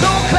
so close.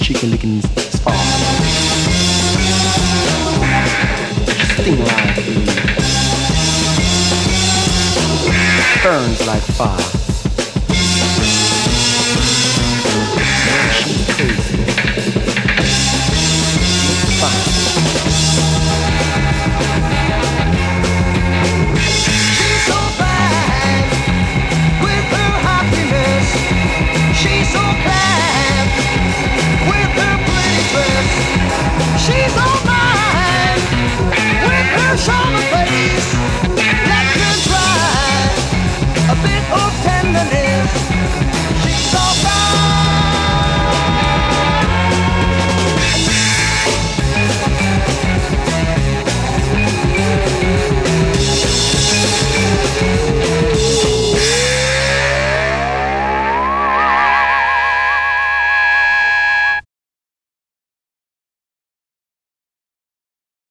Chicken licking is far. Oh, Sting like burns like fire.